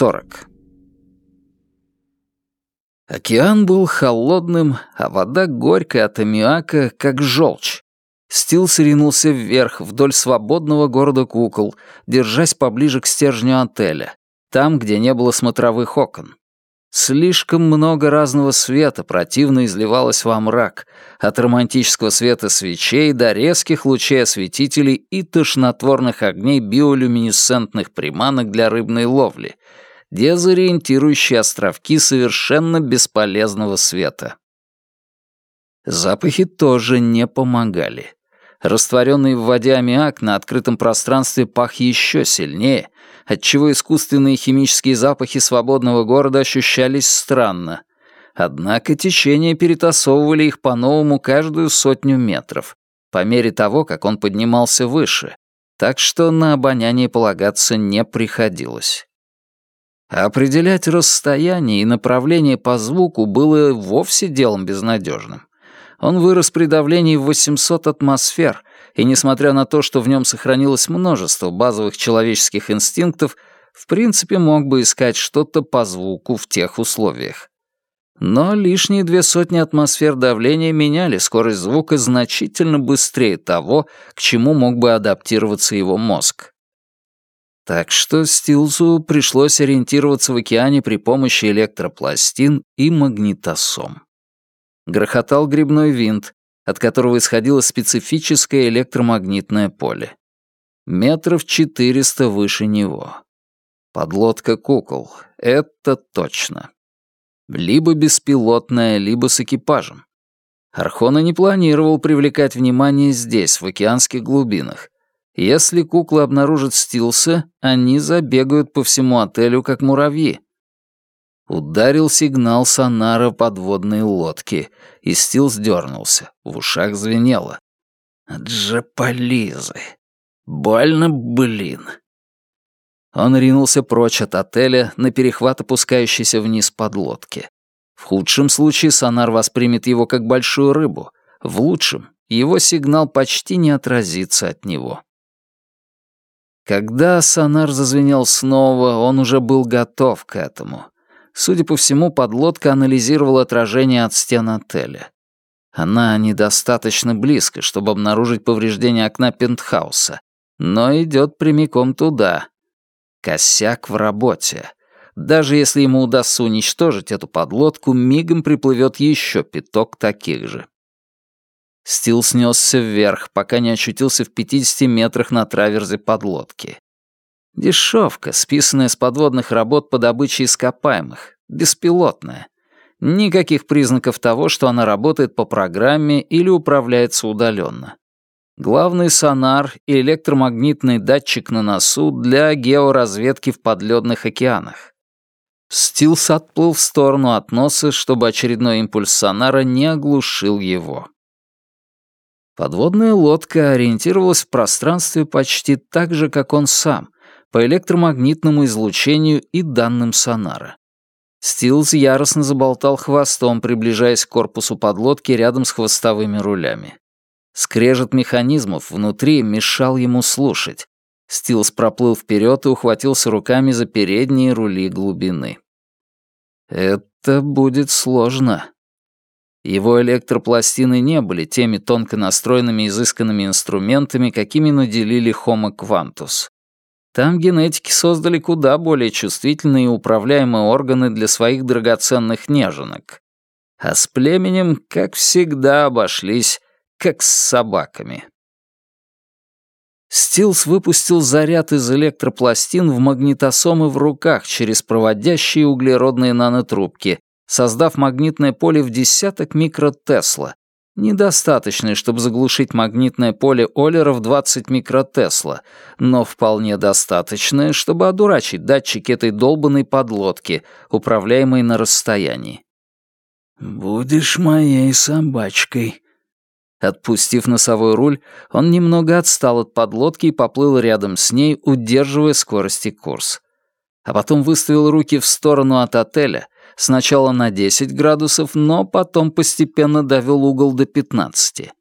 40. Океан был холодным, а вода горькая от аммиака, как желчь. Стилс ринулся вверх, вдоль свободного города кукол, держась поближе к стержню отеля, там, где не было смотровых окон. Слишком много разного света противно изливалось во мрак, от романтического света свечей до резких лучей осветителей и тошнотворных огней биолюминесцентных приманок для рыбной ловли, дезориентирующие островки совершенно бесполезного света. Запахи тоже не помогали. Растворенный в воде аммиак на открытом пространстве пах еще сильнее, отчего искусственные химические запахи свободного города ощущались странно. Однако течение перетасовывали их по-новому каждую сотню метров, по мере того, как он поднимался выше, так что на обоняние полагаться не приходилось. Определять расстояние и направление по звуку было вовсе делом безнадежным. Он вырос при давлении в 800 атмосфер, и, несмотря на то, что в нем сохранилось множество базовых человеческих инстинктов, в принципе мог бы искать что-то по звуку в тех условиях. Но лишние две сотни атмосфер давления меняли скорость звука значительно быстрее того, к чему мог бы адаптироваться его мозг. Так что Стилзу пришлось ориентироваться в океане при помощи электропластин и магнитосом грохотал грибной винт, от которого исходило специфическое электромагнитное поле. Метров четыреста выше него. Подлодка кукол. Это точно. Либо беспилотная, либо с экипажем. Архона не планировал привлекать внимание здесь, в океанских глубинах. Если куклы обнаружат Стилса, они забегают по всему отелю, как муравьи. Ударил сигнал сонара подводной лодки, и Стил сдернулся, в ушах звенело. «Джаполизы! Больно, блин!» Он ринулся прочь от отеля на перехват опускающейся вниз подлодки. В худшем случае сонар воспримет его как большую рыбу, в лучшем его сигнал почти не отразится от него. Когда сонар зазвенел снова, он уже был готов к этому. Судя по всему, подлодка анализировала отражение от стен отеля. Она недостаточно близко, чтобы обнаружить повреждение окна пентхауса, но идет прямиком туда. Косяк в работе. Даже если ему удастся уничтожить эту подлодку, мигом приплывет еще пяток таких же. Стил снесся вверх, пока не очутился в 50 метрах на траверзе подлодки. Дешевка, списанная с подводных работ по добыче ископаемых, беспилотная. Никаких признаков того, что она работает по программе или управляется удаленно. Главный сонар и электромагнитный датчик на носу для георазведки в подледных океанах. Стилс отплыл в сторону от носа, чтобы очередной импульс сонара не оглушил его. Подводная лодка ориентировалась в пространстве почти так же, как он сам — по электромагнитному излучению и данным сонара. Стилз яростно заболтал хвостом, приближаясь к корпусу подлодки рядом с хвостовыми рулями. Скрежет механизмов внутри мешал ему слушать. Стилс проплыл вперед и ухватился руками за передние рули глубины. Это будет сложно. Его электропластины не были теми тонко настроенными изысканными инструментами, какими наделили Homo Quantus. Там генетики создали куда более чувствительные и управляемые органы для своих драгоценных неженок. А с племенем, как всегда, обошлись, как с собаками. Стилс выпустил заряд из электропластин в магнитосомы в руках через проводящие углеродные нанотрубки, создав магнитное поле в десяток микротесла, недостаточные, чтобы заглушить магнитное поле Оллера в 20 микротесла, но вполне достаточные, чтобы одурачить датчики этой долбанной подлодки, управляемой на расстоянии. «Будешь моей собачкой». Отпустив носовой руль, он немного отстал от подлодки и поплыл рядом с ней, удерживая скорость и курс. А потом выставил руки в сторону от отеля — Сначала на 10 градусов, но потом постепенно довел угол до 15.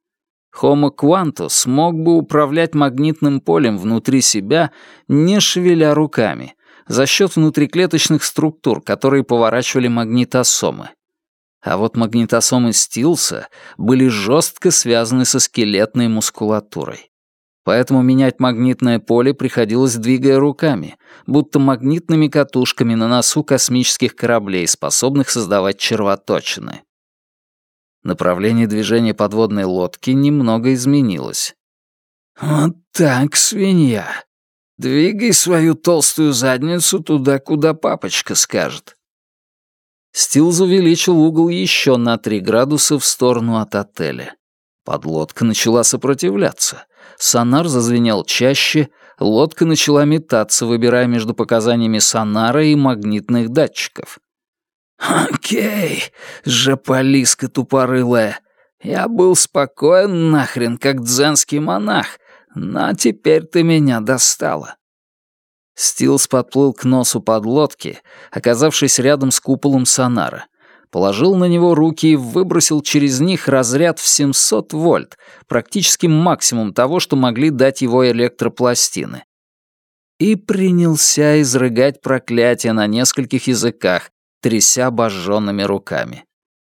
Homo quantus мог бы управлять магнитным полем внутри себя, не шевеля руками, за счет внутриклеточных структур, которые поворачивали магнитосомы. А вот магнитосомы Стилса были жестко связаны со скелетной мускулатурой. Поэтому менять магнитное поле приходилось, двигая руками, будто магнитными катушками на носу космических кораблей, способных создавать червоточины. Направление движения подводной лодки немного изменилось. «Вот так, свинья. Двигай свою толстую задницу туда, куда папочка скажет». Стилз увеличил угол еще на три градуса в сторону от отеля. Подлодка начала сопротивляться. Сонар зазвенел чаще, лодка начала метаться, выбирая между показаниями сонара и магнитных датчиков. «Окей, жаполиска тупорылая. Я был спокоен нахрен, как дзенский монах, но теперь ты меня достала». Стилс подплыл к носу подлодки, оказавшись рядом с куполом сонара. Положил на него руки и выбросил через них разряд в 700 вольт, практически максимум того, что могли дать его электропластины. И принялся изрыгать проклятия на нескольких языках, тряся обожженными руками.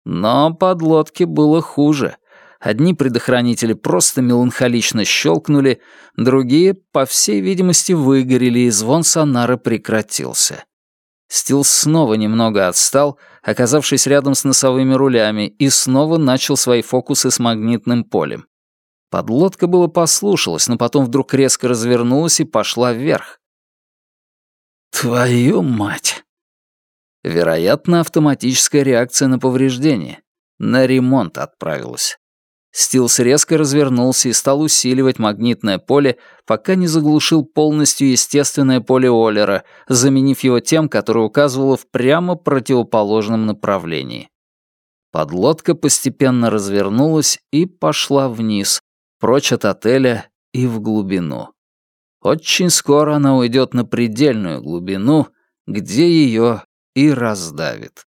Но подлодке было хуже. Одни предохранители просто меланхолично щелкнули, другие, по всей видимости, выгорели, и звон сонара прекратился. Стилс снова немного отстал, оказавшись рядом с носовыми рулями, и снова начал свои фокусы с магнитным полем. Подлодка было послушалась, но потом вдруг резко развернулась и пошла вверх. «Твою мать!» Вероятно, автоматическая реакция на повреждение. На ремонт отправилась. Стилс резко развернулся и стал усиливать магнитное поле, пока не заглушил полностью естественное поле Оллера, заменив его тем, которое указывало в прямо противоположном направлении. Подлодка постепенно развернулась и пошла вниз, прочь от отеля и в глубину. Очень скоро она уйдет на предельную глубину, где ее и раздавит.